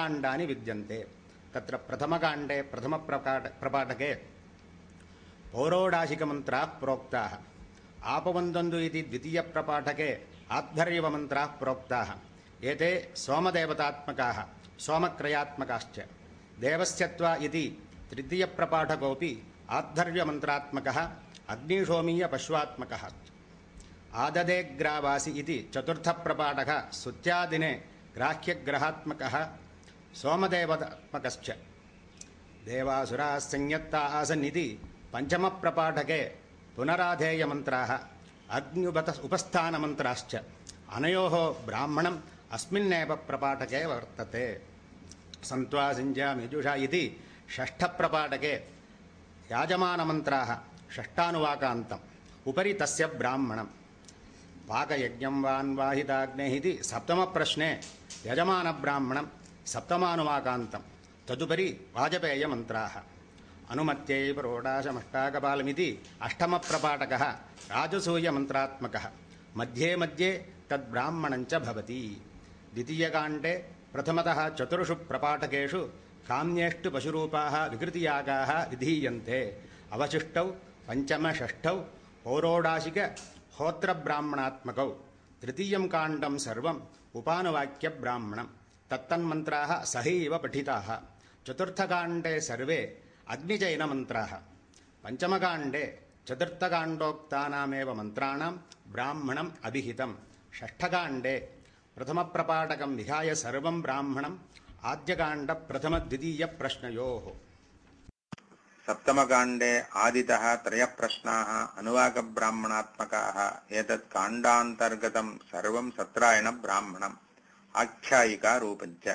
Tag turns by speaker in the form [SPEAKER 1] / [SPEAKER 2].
[SPEAKER 1] काण्डानि विद्यन्ते। तत्र प्रथमकाण्डे प्रथमप्रपाट प्रपाठके पौरोडाशिकमन्त्राः प्रोक्ताः। आपवन्दन्तु इति द्वितीयप्रपाठके आद्धर्यवमन्त्राः प्रोक्ताः। एते सोमदेवतात्मकाः, सोमक्रयात्मकाश्च। देवस्यत्वा इति तृतीयप्रपाठकोऽपि आद्धर्यमन्त्रात्मकः अग्निशोमीयपश्वात्मकः। आददेग्रावासि इति चतुर्थप्रपाठकः सुत्यादिने ग्राह्यग्रहात्मकः सोमदेवतात्मकश्च देवासुराः संयत्ता इति पञ्चमप्रपाठके पुनराधेयमन्त्राः अग्न्युपत उपस्थानमन्त्राश्च। अनयोः ब्राह्मणम् अस्मिन्नेव प्रपाठके वर्तते। सन्त्वासिञ्जामिजुषा इति षष्ठप्रपाठके याजमानमन्त्राः षष्ठानुवाकान्तम्। उपरि तस्य ब्राह्मणम्। पाकयज्ञं वान्वाहिताग्नेः इति सप्तमप्रश्ने सप्तमानुवाकान्तं तदुपरि वाजपेयमन्त्राः। अनुमत्यै प्रोडाशमष्टाकपालमिति अष्टमप्रपाठकः राजसूयमन्त्रात्मकः। मध्ये मध्ये तद्ब्राह्मणञ्च भवति। द्वितीयकाण्डे प्रथमतः चतुर्षु प्रपाठकेषु काम्येष्टु पशुरूपाः विकृतियागाः विधीयन्ते। अवशिष्टौ पञ्चमषष्ठौ पौरोडाशिक होत्रब्राह्मणात्मकौ। तृतीयं काण्डं सर्वम् उपानुवाक्यब्राह्मणं तत्तन्मन्त्राः सहैव पठिताः। चतुर्थकाण्डे सर्वे अग्निजैनमन्त्राः पञ्चमकाण्डे चतुर्थकाण्डोक्तानामेव मन्त्राणां ब्राह्मणम् अभिहितं षष्ठकाण्डे प्रथमप्रपाठकं विहाय सर्वं ब्राह्मणम्। आद्यकाण्डप्रथमद्वितीयप्रश्नयोः
[SPEAKER 2] सप्तमकाण्डे आदितः त्रयः प्रश्नाः अनुवाकब्राह्मणात्मकाः। एतत् काण्डान्तर्गतं सर्वं सत्रायणब्राह्मणम् आख्यायिकारूपञ्च